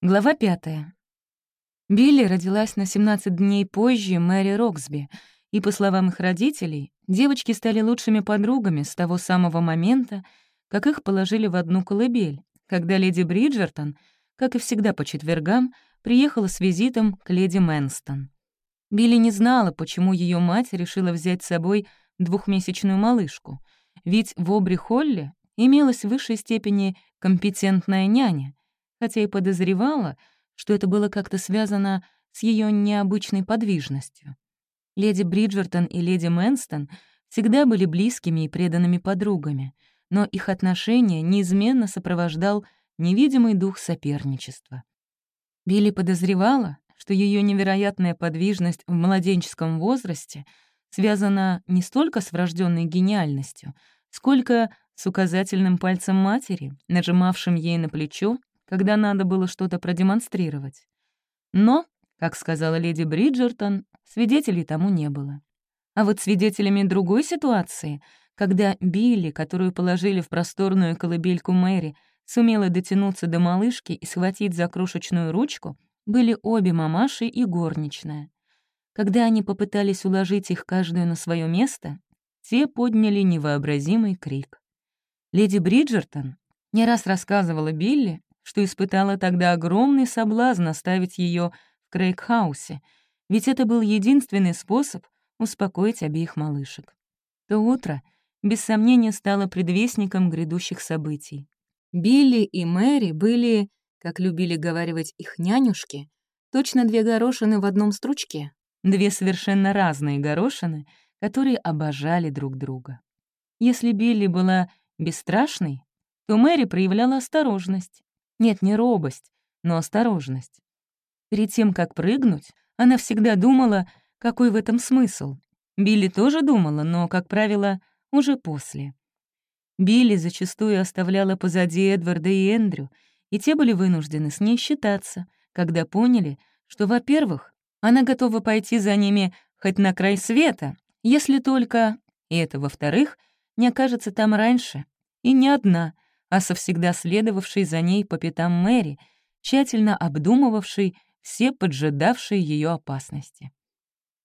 Глава пятая. Билли родилась на 17 дней позже Мэри Роксби, и, по словам их родителей, девочки стали лучшими подругами с того самого момента, как их положили в одну колыбель, когда леди Бриджертон, как и всегда по четвергам, приехала с визитом к леди Мэнстон. Билли не знала, почему ее мать решила взять с собой двухмесячную малышку, ведь в Обри-Холле имелась в высшей степени компетентная няня, хотя и подозревала, что это было как-то связано с ее необычной подвижностью. Леди Бриджертон и леди Мэнстон всегда были близкими и преданными подругами, но их отношения неизменно сопровождал невидимый дух соперничества. Билли подозревала, что ее невероятная подвижность в младенческом возрасте связана не столько с врожденной гениальностью, сколько с указательным пальцем матери, нажимавшим ей на плечо когда надо было что-то продемонстрировать. Но, как сказала леди Бриджертон, свидетелей тому не было. А вот свидетелями другой ситуации, когда Билли, которую положили в просторную колыбельку Мэри, сумела дотянуться до малышки и схватить за крошечную ручку, были обе мамаши и горничная. Когда они попытались уложить их каждую на свое место, те подняли невообразимый крик. Леди Бриджертон не раз рассказывала Билли, что испытала тогда огромный соблазн оставить ее в Крейгхаусе, ведь это был единственный способ успокоить обеих малышек. То утро, без сомнения, стало предвестником грядущих событий. Билли и Мэри были, как любили говаривать их нянюшки, точно две горошины в одном стручке, две совершенно разные горошины, которые обожали друг друга. Если Билли была бесстрашной, то Мэри проявляла осторожность, нет, не робость, но осторожность. Перед тем, как прыгнуть, она всегда думала, какой в этом смысл. Билли тоже думала, но, как правило, уже после. Билли зачастую оставляла позади Эдварда и Эндрю, и те были вынуждены с ней считаться, когда поняли, что, во-первых, она готова пойти за ними хоть на край света, если только, и это во-вторых, не окажется там раньше, и не одна — а со всегда следовавшей за ней по пятам Мэри, тщательно обдумывавшей все поджидавшие ее опасности.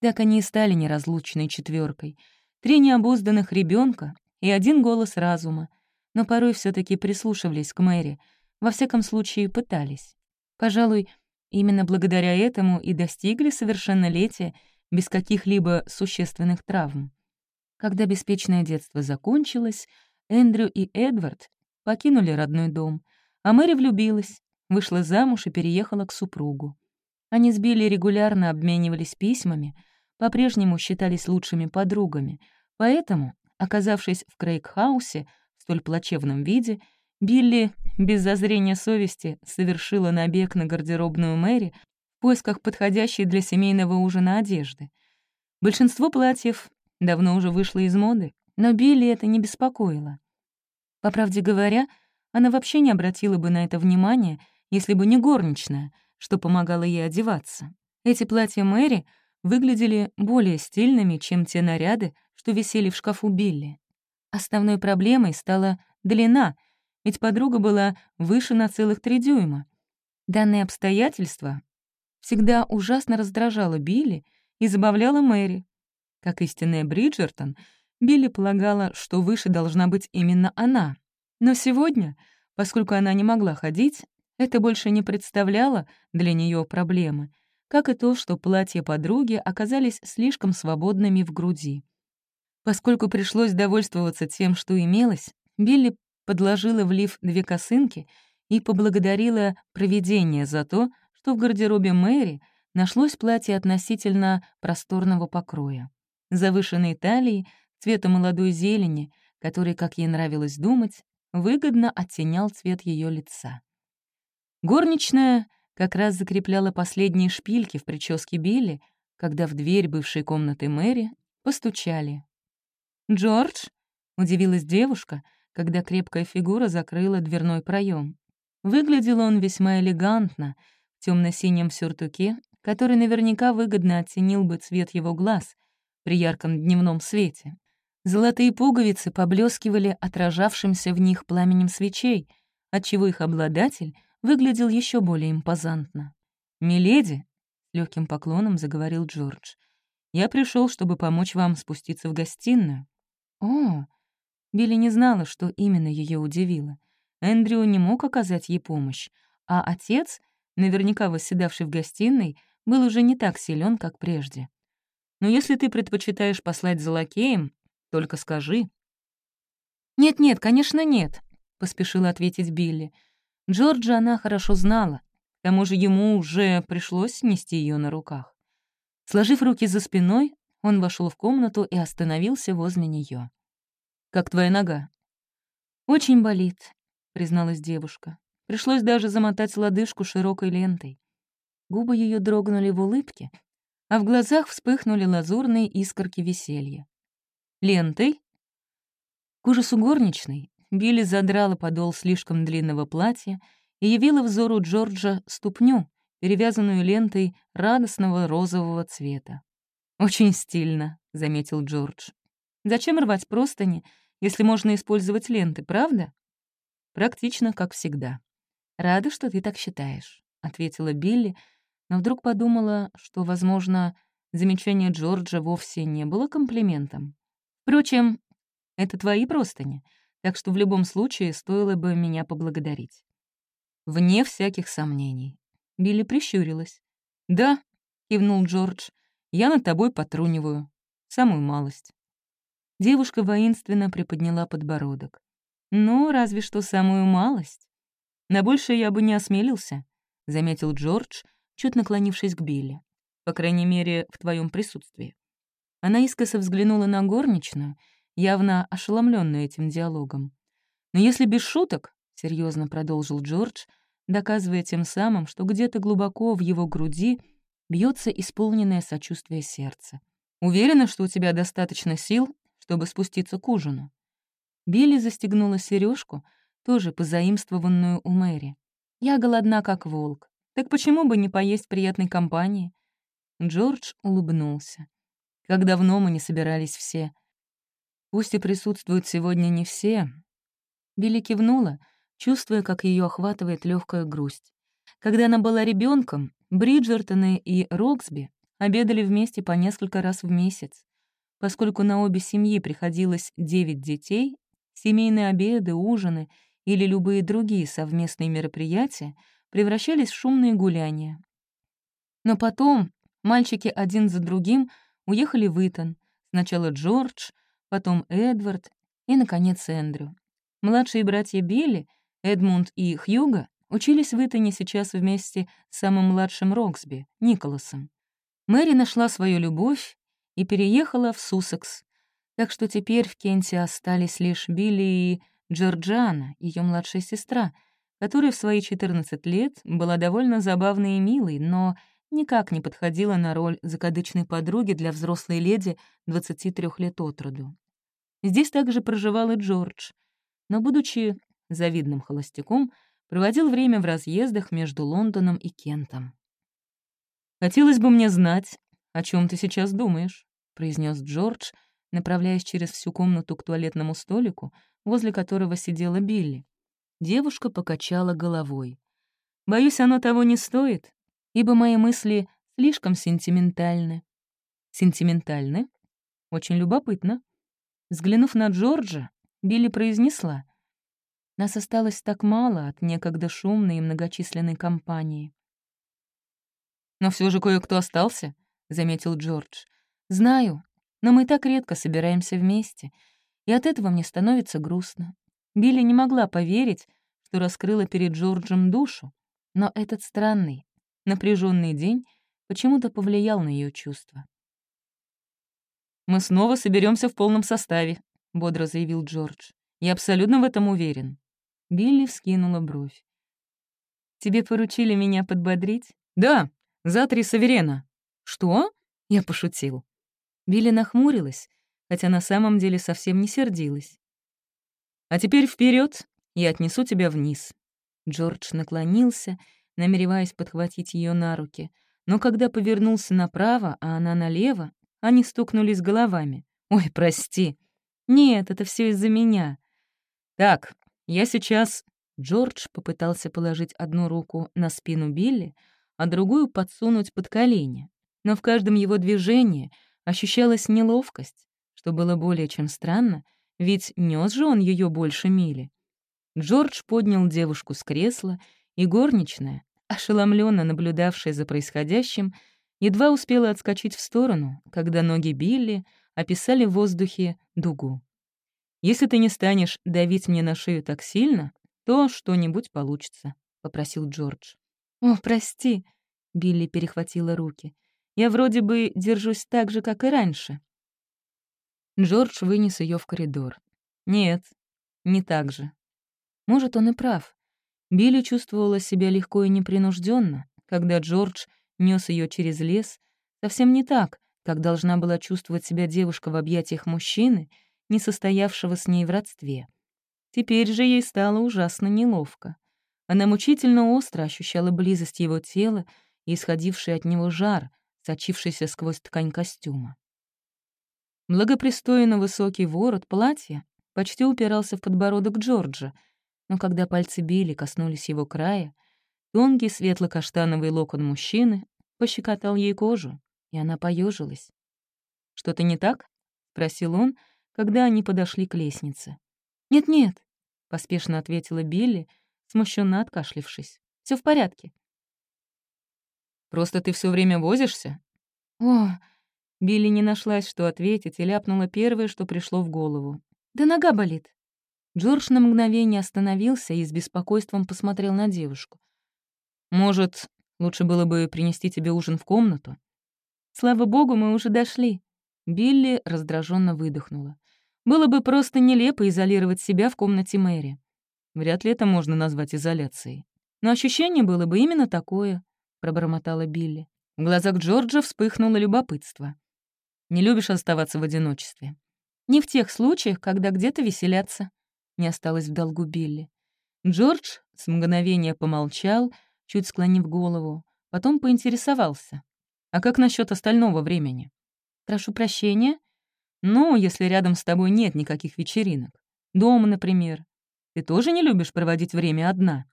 Так они и стали неразлучной четверкой, три необузданных ребенка и один голос разума, но порой все таки прислушивались к Мэри, во всяком случае пытались. Пожалуй, именно благодаря этому и достигли совершеннолетия без каких-либо существенных травм. Когда беспечное детство закончилось, Эндрю и Эдвард покинули родной дом, а Мэри влюбилась, вышла замуж и переехала к супругу. Они с Билли регулярно обменивались письмами, по-прежнему считались лучшими подругами, поэтому, оказавшись в Крейгхаусе в столь плачевном виде, Билли без зазрения совести совершила набег на гардеробную Мэри в поисках подходящей для семейного ужина одежды. Большинство платьев давно уже вышло из моды, но Билли это не беспокоило. По правде говоря, она вообще не обратила бы на это внимания, если бы не горничная, что помогала ей одеваться. Эти платья Мэри выглядели более стильными, чем те наряды, что висели в шкафу Билли. Основной проблемой стала длина, ведь подруга была выше на целых три дюйма. Данное обстоятельство всегда ужасно раздражало Билли и забавляло Мэри. Как истинная Бриджертон — Билли полагала, что выше должна быть именно она. Но сегодня, поскольку она не могла ходить, это больше не представляло для нее проблемы, как и то, что платья подруги оказались слишком свободными в груди. Поскольку пришлось довольствоваться тем, что имелось, Билли подложила в лиф две косынки и поблагодарила провидение за то, что в гардеробе Мэри нашлось платье относительно просторного покроя. Завышенной талии, цвета молодой зелени, который, как ей нравилось думать, выгодно оттенял цвет ее лица. Горничная как раз закрепляла последние шпильки в прическе Билли, когда в дверь бывшей комнаты Мэри постучали. «Джордж?» — удивилась девушка, когда крепкая фигура закрыла дверной проем. Выглядел он весьма элегантно, в темно синем сюртуке, который наверняка выгодно оттенил бы цвет его глаз при ярком дневном свете. Золотые пуговицы поблескивали отражавшимся в них пламенем свечей, отчего их обладатель выглядел еще более импозантно. «Миледи», — легким поклоном заговорил Джордж, «я пришел, чтобы помочь вам спуститься в гостиную». «О!» Билли не знала, что именно ее удивило. Эндрю не мог оказать ей помощь, а отец, наверняка восседавший в гостиной, был уже не так силен, как прежде. «Но если ты предпочитаешь послать за лакеем, только скажи». «Нет-нет, конечно, нет», — поспешила ответить Билли. Джорджа она хорошо знала, к тому же ему уже пришлось нести ее на руках. Сложив руки за спиной, он вошел в комнату и остановился возле нее. «Как твоя нога?» «Очень болит», — призналась девушка. Пришлось даже замотать лодыжку широкой лентой. Губы ее дрогнули в улыбке, а в глазах вспыхнули лазурные искорки веселья. «Лентой?» К ужасу горничной Билли задрала подол слишком длинного платья и явила взору Джорджа ступню, перевязанную лентой радостного розового цвета. «Очень стильно», — заметил Джордж. «Зачем рвать простыни, если можно использовать ленты, правда?» «Практично, как всегда». «Рада, что ты так считаешь», — ответила Билли, но вдруг подумала, что, возможно, замечание Джорджа вовсе не было комплиментом. «Впрочем, это твои простыни, так что в любом случае стоило бы меня поблагодарить. Вне всяких сомнений. Билли прищурилась. «Да», — кивнул Джордж, — «я над тобой потруниваю. Самую малость». Девушка воинственно приподняла подбородок. «Ну, разве что самую малость. На большее я бы не осмелился», — заметил Джордж, чуть наклонившись к Билли. «По крайней мере, в твоем присутствии». Она искоса взглянула на горничную — явно ошеломленную этим диалогом. «Но если без шуток», — серьезно продолжил Джордж, доказывая тем самым, что где-то глубоко в его груди бьется исполненное сочувствие сердца. «Уверена, что у тебя достаточно сил, чтобы спуститься к ужину?» Билли застегнула сережку, тоже позаимствованную у Мэри. «Я голодна, как волк. Так почему бы не поесть приятной компании?» Джордж улыбнулся. «Как давно мы не собирались все. Пусть и присутствуют сегодня не все. Билли кивнула, чувствуя, как ее охватывает легкая грусть. Когда она была ребенком, Бриджертоны и Роксби обедали вместе по несколько раз в месяц. Поскольку на обе семьи приходилось девять детей, семейные обеды, ужины или любые другие совместные мероприятия превращались в шумные гуляния. Но потом мальчики один за другим уехали в Итон. Сначала Джордж, потом Эдвард и, наконец, Эндрю. Младшие братья Билли, Эдмунд и Хьюго, учились в Итоне сейчас вместе с самым младшим Роксби, Николасом. Мэри нашла свою любовь и переехала в Суссекс, так что теперь в Кенте остались лишь Билли и Джорджана, ее младшая сестра, которая в свои 14 лет была довольно забавной и милой, но никак не подходила на роль закадычной подруги для взрослой леди 23 лет от роду. Здесь также проживал и Джордж, но, будучи завидным холостяком, проводил время в разъездах между Лондоном и Кентом. «Хотелось бы мне знать, о чем ты сейчас думаешь», — произнес Джордж, направляясь через всю комнату к туалетному столику, возле которого сидела Билли. Девушка покачала головой. «Боюсь, оно того не стоит, ибо мои мысли слишком сентиментальны». «Сентиментальны? Очень любопытно», Взглянув на Джорджа, Билли произнесла. «Нас осталось так мало от некогда шумной и многочисленной компании». «Но все же кое-кто остался», — заметил Джордж. «Знаю, но мы так редко собираемся вместе, и от этого мне становится грустно. Билли не могла поверить, что раскрыла перед Джорджем душу, но этот странный, напряженный день почему-то повлиял на ее чувства. «Мы снова соберемся в полном составе», — бодро заявил Джордж. «Я абсолютно в этом уверен». Билли вскинула бровь. «Тебе поручили меня подбодрить?» «Да, за три саверена». «Что?» — я пошутил. Билли нахмурилась, хотя на самом деле совсем не сердилась. «А теперь вперед, я отнесу тебя вниз». Джордж наклонился, намереваясь подхватить ее на руки, но когда повернулся направо, а она налево, они стукнулись головами. «Ой, прости». «Нет, это все из-за меня». «Так, я сейчас Джордж попытался положить одну руку на спину Билли, а другую подсунуть под колени. Но в каждом его движении ощущалась неловкость, что было более чем странно, ведь нес же он ее больше мили. Джордж поднял девушку с кресла, и горничная, ошеломленно наблюдавшая за происходящим, едва успела отскочить в сторону, когда ноги Билли описали в воздухе дугу. «Если ты не станешь давить мне на шею так сильно, то что-нибудь получится», — попросил Джордж. «О, прости», — Билли перехватила руки. «Я вроде бы держусь так же, как и раньше». Джордж вынес ее в коридор. «Нет, не так же». Может, он и прав. Билли чувствовала себя легко и непринужденно, когда Джордж нес ее через лес, совсем не так, как должна была чувствовать себя девушка в объятиях мужчины, не состоявшего с ней в родстве. Теперь же ей стало ужасно неловко. Она мучительно остро ощущала близость его тела и исходивший от него жар, сочившийся сквозь ткань костюма. Благопристойно высокий ворот платья почти упирался в подбородок Джорджа, но когда пальцы Билли коснулись его края, тонкий светло-каштановый локон мужчины пощекотал ей кожу, и она поежилась. «Что-то не так?» — спросил он, когда они подошли к лестнице. «Нет-нет», — поспешно ответила Билли, смущенно откашлившись. Все в порядке». «Просто ты все время возишься?» «О...» Билли не нашлась, что ответить, и ляпнула первое, что пришло в голову. «Да нога болит». Джордж на мгновение остановился и с беспокойством посмотрел на девушку. «Может, лучше было бы принести тебе ужин в комнату?» «Слава богу, мы уже дошли». Билли раздраженно выдохнула. «Было бы просто нелепо изолировать себя в комнате Мэри. Вряд ли это можно назвать изоляцией. Но ощущение было бы именно такое», — пробормотала Билли. В глазах Джорджа вспыхнуло любопытство. «Не любишь оставаться в одиночестве?» «Не в тех случаях, когда где-то веселятся», — не осталось в долгу Билли. Джордж с мгновения помолчал, чуть склонив голову, потом поинтересовался. «А как насчет остального времени?» «Прошу прощения?» «Ну, если рядом с тобой нет никаких вечеринок. Дома, например. Ты тоже не любишь проводить время одна?»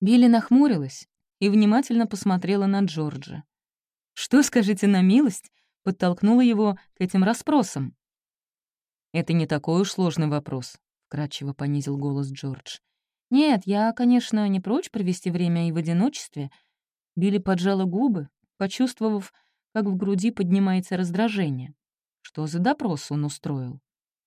Билли нахмурилась и внимательно посмотрела на Джорджа. «Что, скажите на милость?» — подтолкнула его к этим расспросам. «Это не такой уж сложный вопрос», — вкратчиво понизил голос Джордж. «Нет, я, конечно, не прочь провести время и в одиночестве». Билли поджала губы, почувствовав, как в груди поднимается раздражение. Что за допрос он устроил?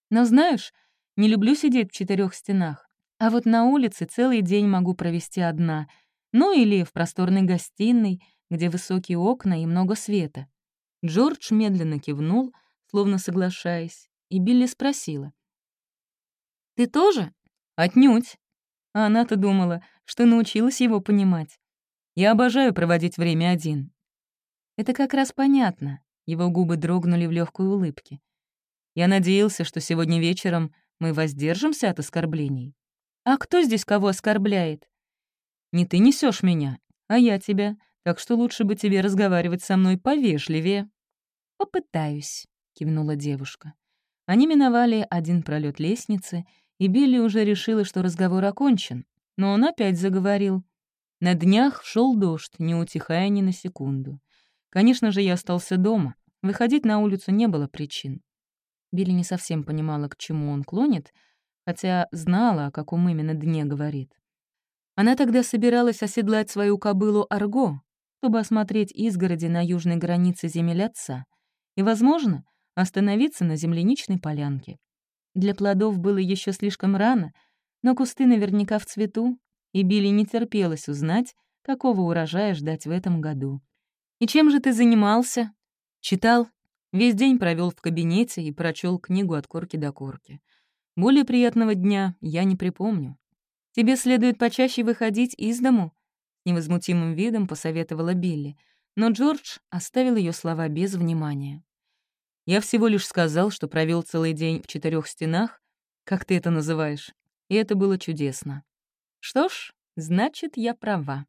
«Но знаешь, не люблю сидеть в четырех стенах, а вот на улице целый день могу провести одна, ну или в просторной гостиной, где высокие окна и много света». Джордж медленно кивнул, словно соглашаясь, и Билли спросила. «Ты тоже?» «Отнюдь». А она-то думала, что научилась его понимать. «Я обожаю проводить время один». Это как раз понятно. Его губы дрогнули в легкой улыбке. Я надеялся, что сегодня вечером мы воздержимся от оскорблений. А кто здесь кого оскорбляет? Не ты несешь меня, а я тебя, так что лучше бы тебе разговаривать со мной повежливее. Попытаюсь, кивнула девушка. Они миновали один пролет лестницы, и Билли уже решила, что разговор окончен, но он опять заговорил. На днях шел дождь, не утихая ни на секунду. Конечно же, я остался дома. Выходить на улицу не было причин. Билли не совсем понимала, к чему он клонит, хотя знала, о каком именно дне говорит. Она тогда собиралась оседлать свою кобылу Арго, чтобы осмотреть изгороди на южной границе земель отца, и, возможно, остановиться на земляничной полянке. Для плодов было еще слишком рано, но кусты наверняка в цвету, и Билли не терпелось узнать, какого урожая ждать в этом году. «И чем же ты занимался?» «Читал Весь день провел в кабинете и прочел книгу от корки до корки. Более приятного дня я не припомню. «Тебе следует почаще выходить из дому», — невозмутимым видом посоветовала Билли, но Джордж оставил ее слова без внимания. «Я всего лишь сказал, что провел целый день в четырех стенах, как ты это называешь, и это было чудесно. Что ж, значит, я права.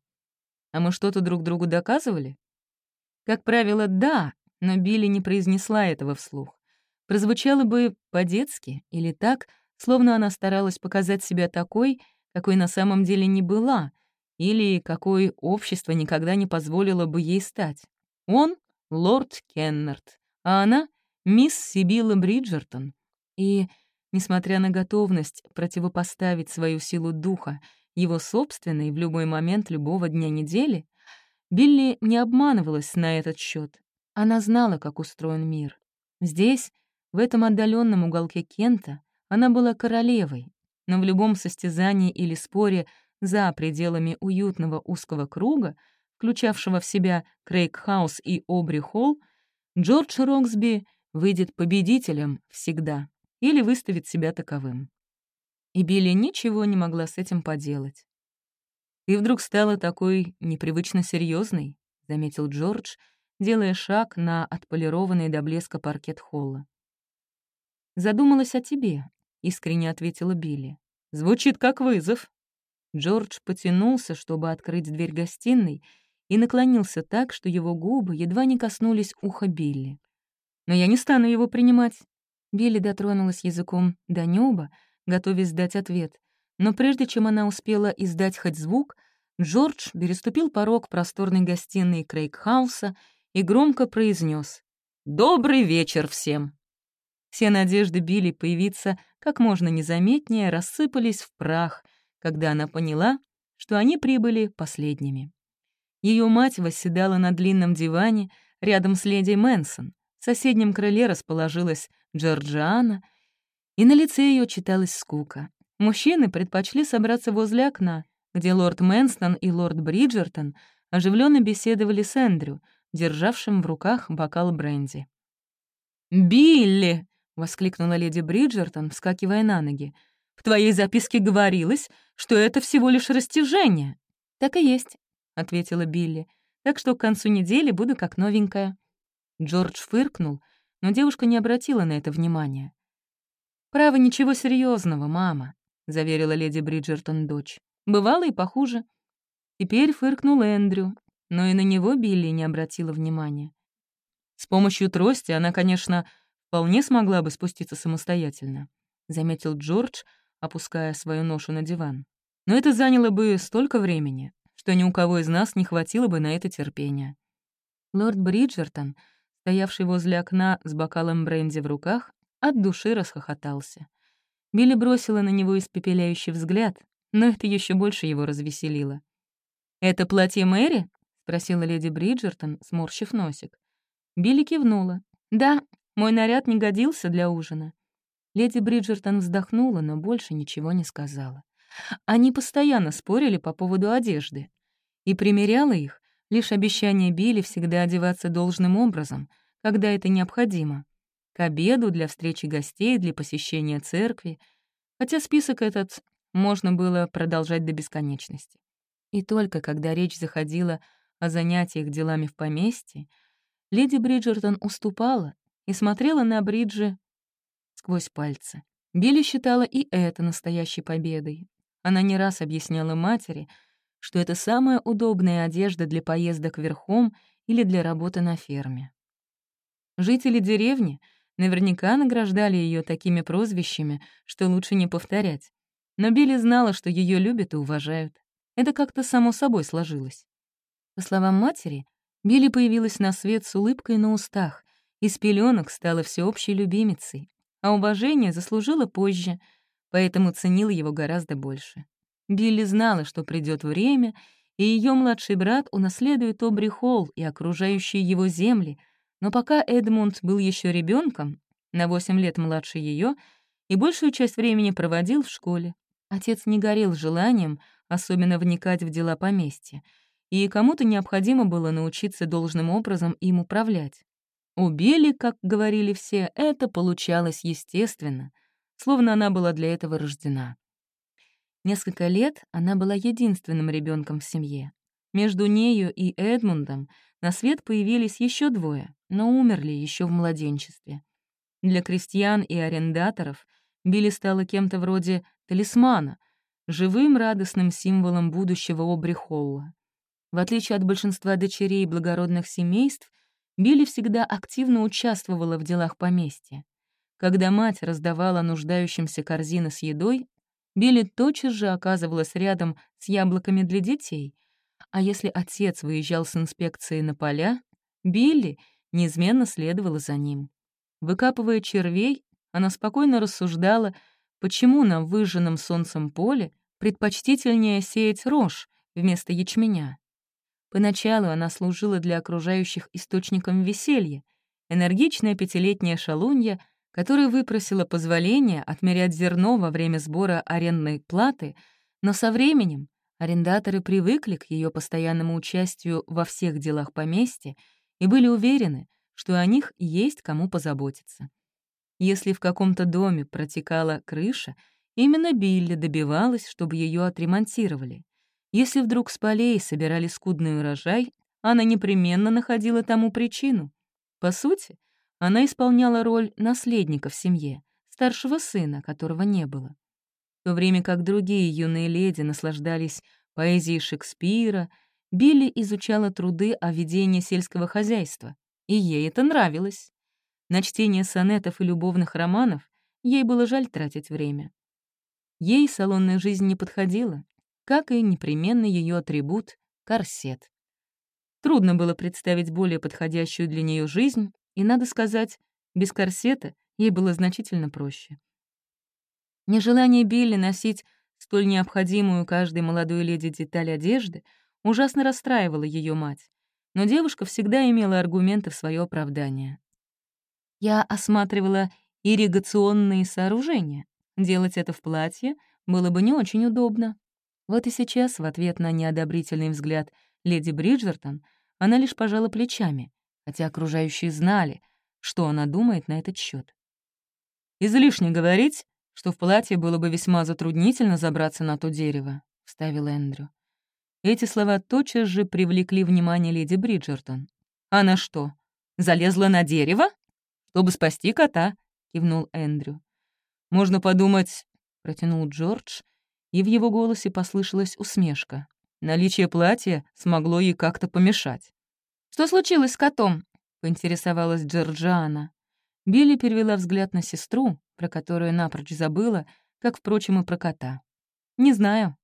А мы что-то друг другу доказывали? Как правило, да, но Билли не произнесла этого вслух. Прозвучало бы по-детски или так, словно она старалась показать себя такой, какой на самом деле не была, или какой общество никогда не позволило бы ей стать. Он — лорд Кеннард, а она — мисс Сибилла Бриджертон. И, несмотря на готовность противопоставить свою силу духа его собственной в любой момент любого дня недели, Билли не обманывалась на этот счет. Она знала, как устроен мир. Здесь, в этом отдаленном уголке Кента, она была королевой, но в любом состязании или споре за пределами уютного узкого круга, включавшего в себя Крейг-хаус и Обри-холл, Джордж Роксби выйдет победителем всегда или выставит себя таковым. И Билли ничего не могла с этим поделать. «Ты вдруг стала такой непривычно серьезной, заметил Джордж, делая шаг на отполированный до блеска паркет холла. «Задумалась о тебе», — искренне ответила Билли. «Звучит как вызов». Джордж потянулся, чтобы открыть дверь гостиной, и наклонился так, что его губы едва не коснулись уха Билли. «Но я не стану его принимать». Билли дотронулась языком до неба, готовясь дать ответ, но прежде чем она успела издать хоть звук, Джордж переступил порог просторной гостиной Крейгхауса и громко произнес «Добрый вечер всем!». Все надежды Билли появиться как можно незаметнее рассыпались в прах, когда она поняла, что они прибыли последними. Ее мать восседала на длинном диване рядом с леди Мэнсон. Соседнем крыле расположилась Джорджиана, и на лице ее читалась скука. Мужчины предпочли собраться возле окна, где лорд Мэнстон и лорд Бриджертон оживленно беседовали с Эндрю, державшим в руках бокал бренди. «Билли!» — воскликнула леди Бриджертон, вскакивая на ноги. «В твоей записке говорилось, что это всего лишь растяжение». «Так и есть», — ответила Билли. «Так что к концу недели буду как новенькая». Джордж фыркнул, но девушка не обратила на это внимания. «Право, ничего серьезного, мама», — заверила леди Бриджертон дочь. «Бывало и похуже». Теперь фыркнул Эндрю, но и на него Билли не обратила внимания. С помощью трости она, конечно, вполне смогла бы спуститься самостоятельно, заметил Джордж, опуская свою ношу на диван. Но это заняло бы столько времени, что ни у кого из нас не хватило бы на это терпения. Лорд Бриджертон, стоявший возле окна с бокалом бренди в руках, от души расхохотался. Билли бросила на него испепеляющий взгляд, но это еще больше его развеселило. «Это платье Мэри?» — спросила леди Бриджертон, сморщив носик. Билли кивнула. «Да, мой наряд не годился для ужина». Леди Бриджертон вздохнула, но больше ничего не сказала. Они постоянно спорили по поводу одежды. И примеряла их лишь обещание Билли всегда одеваться должным образом, когда это необходимо. К обеду, для встречи гостей, для посещения церкви. Хотя список этот можно было продолжать до бесконечности. И только когда речь заходила о занятиях делами в поместье, леди Бриджертон уступала и смотрела на Бриджи сквозь пальцы. Билли считала и это настоящей победой. Она не раз объясняла матери, что это самая удобная одежда для поездок верхом или для работы на ферме. Жители деревни наверняка награждали ее такими прозвищами, что лучше не повторять. Но Билли знала, что ее любят и уважают. Это как-то само собой сложилось. По словам матери, Билли появилась на свет с улыбкой на устах, из пеленок стала всеобщей любимицей, а уважение заслужила позже, поэтому ценила его гораздо больше. Билли знала, что придет время, и ее младший брат унаследует Обри Холл и окружающие его земли, но пока Эдмунд был еще ребенком, на 8 лет младше ее, и большую часть времени проводил в школе. Отец не горел желанием особенно вникать в дела поместья, и кому-то необходимо было научиться должным образом им управлять. Убили, как говорили все, это получалось естественно, словно она была для этого рождена. Несколько лет она была единственным ребенком в семье. Между нею и Эдмундом на свет появились еще двое, но умерли еще в младенчестве. Для крестьян и арендаторов Билли стала кем-то вроде талисмана, живым радостным символом будущего Обрихолла. В отличие от большинства дочерей благородных семейств, Билли всегда активно участвовала в делах поместья. Когда мать раздавала нуждающимся корзины с едой, Билли тотчас же оказывалась рядом с яблоками для детей, а если отец выезжал с инспекцией на поля, Билли неизменно следовала за ним. Выкапывая червей, она спокойно рассуждала, почему на выжженном солнцем поле предпочтительнее сеять рожь вместо ячменя. Поначалу она служила для окружающих источником веселья, энергичная пятилетняя шалунья, которая выпросила позволение отмерять зерно во время сбора арендной платы, но со временем арендаторы привыкли к ее постоянному участию во всех делах поместья и были уверены, что о них есть кому позаботиться. Если в каком-то доме протекала крыша, именно Билли добивалась, чтобы ее отремонтировали. Если вдруг с полей собирали скудный урожай, она непременно находила тому причину. По сути, она исполняла роль наследника в семье, старшего сына, которого не было. В то время как другие юные леди наслаждались поэзией Шекспира, Билли изучала труды о ведении сельского хозяйства, и ей это нравилось. На чтение сонетов и любовных романов ей было жаль тратить время. Ей салонная жизнь не подходила, как и непременный ее атрибут — корсет. Трудно было представить более подходящую для нее жизнь, и, надо сказать, без корсета ей было значительно проще. Нежелание Билли носить столь необходимую каждой молодой леди деталь одежды ужасно расстраивало ее мать, но девушка всегда имела аргументы в свое оправдание. Я осматривала ирригационные сооружения. Делать это в платье было бы не очень удобно. Вот и сейчас, в ответ на неодобрительный взгляд леди Бриджертон, она лишь пожала плечами, хотя окружающие знали, что она думает на этот счет. «Излишне говорить, что в платье было бы весьма затруднительно забраться на то дерево», — вставил Эндрю. Эти слова тотчас же привлекли внимание леди Бриджертон. «Она что, залезла на дерево?» «Чтобы спасти кота», — кивнул Эндрю. «Можно подумать», — протянул Джордж, и в его голосе послышалась усмешка. Наличие платья смогло ей как-то помешать. «Что случилось с котом?» — поинтересовалась Джорджиана. Билли перевела взгляд на сестру, про которую напрочь забыла, как, впрочем, и про кота. «Не знаю».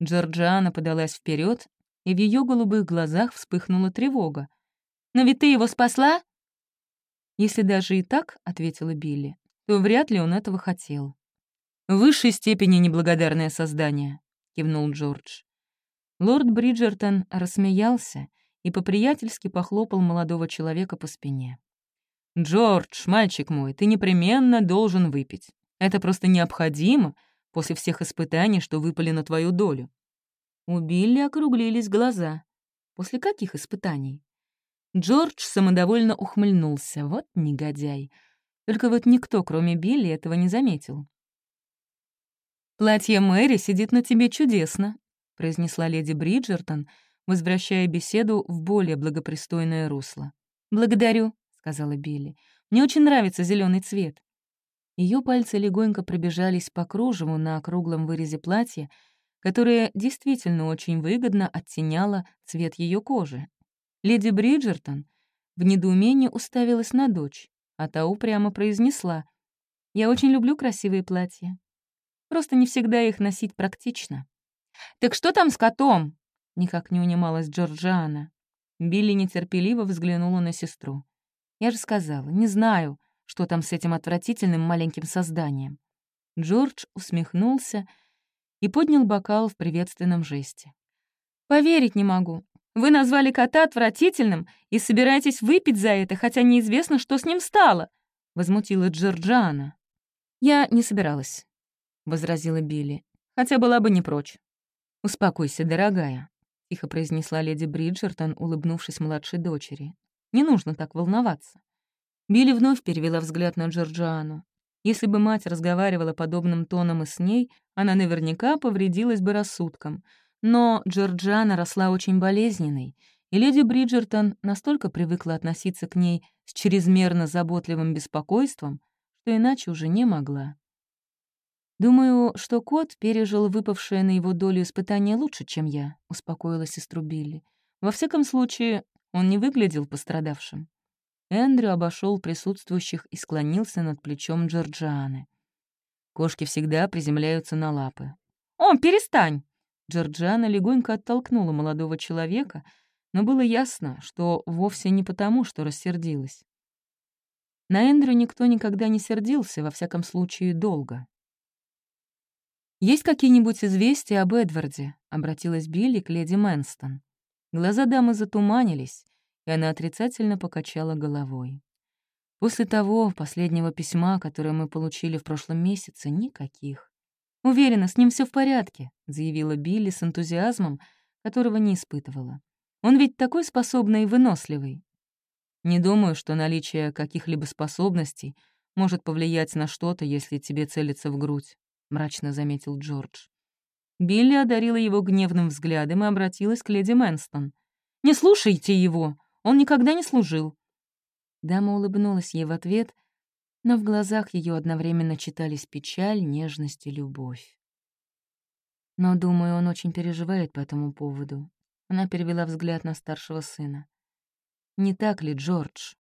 Джорджиана подалась вперед, и в ее голубых глазах вспыхнула тревога. «Но ведь ты его спасла?» «Если даже и так», — ответила Билли, то вряд ли он этого хотел. «В высшей степени неблагодарное создание», — кивнул Джордж. Лорд Бриджертон рассмеялся и по-приятельски похлопал молодого человека по спине. «Джордж, мальчик мой, ты непременно должен выпить. Это просто необходимо после всех испытаний, что выпали на твою долю». У Билли округлились глаза. После каких испытаний? Джордж самодовольно ухмыльнулся. Вот негодяй. Только вот никто, кроме Билли, этого не заметил. «Платье Мэри сидит на тебе чудесно», — произнесла леди Бриджертон, возвращая беседу в более благопристойное русло. «Благодарю», — сказала Билли. «Мне очень нравится зеленый цвет». Ее пальцы легонько пробежались по кружеву на округлом вырезе платья, которое действительно очень выгодно оттеняло цвет ее кожи. Леди Бриджертон в недоумении уставилась на дочь, а та упрямо произнесла. «Я очень люблю красивые платья. Просто не всегда их носить практично». «Так что там с котом?» — никак не унималась Джорджиана. Билли нетерпеливо взглянула на сестру. «Я же сказала, не знаю, что там с этим отвратительным маленьким созданием». Джордж усмехнулся и поднял бокал в приветственном жесте. «Поверить не могу. Вы назвали кота отвратительным и собираетесь выпить за это, хотя неизвестно, что с ним стало», — возмутила Джорджиана. «Я не собиралась», — возразила Билли, «хотя была бы не прочь». «Успокойся, дорогая», — тихо произнесла леди Бриджертон, улыбнувшись младшей дочери. «Не нужно так волноваться». Билли вновь перевела взгляд на Джорджиану. Если бы мать разговаривала подобным тоном и с ней, она наверняка повредилась бы рассудком — но Джорджиана росла очень болезненной, и леди Бриджертон настолько привыкла относиться к ней с чрезмерно заботливым беспокойством, что иначе уже не могла. «Думаю, что кот пережил выпавшее на его долю испытание лучше, чем я», — успокоила сестру Билли. «Во всяком случае, он не выглядел пострадавшим». Эндрю обошел присутствующих и склонился над плечом Джорджианы. Кошки всегда приземляются на лапы. «О, перестань!» Джорджиана легонько оттолкнула молодого человека, но было ясно, что вовсе не потому, что рассердилась. На Эндрю никто никогда не сердился, во всяком случае, долго. «Есть какие-нибудь известия об Эдварде?» — обратилась Билли к леди Мэнстон. Глаза дамы затуманились, и она отрицательно покачала головой. После того последнего письма, которое мы получили в прошлом месяце, никаких. «Уверена, с ним все в порядке», — заявила Билли с энтузиазмом, которого не испытывала. «Он ведь такой способный и выносливый». «Не думаю, что наличие каких-либо способностей может повлиять на что-то, если тебе целится в грудь», — мрачно заметил Джордж. Билли одарила его гневным взглядом и обратилась к леди Мэнстон. «Не слушайте его! Он никогда не служил!» Дама улыбнулась ей в ответ, но в глазах ее одновременно читались печаль, нежность и любовь. Но, думаю, он очень переживает по этому поводу. Она перевела взгляд на старшего сына. «Не так ли, Джордж?»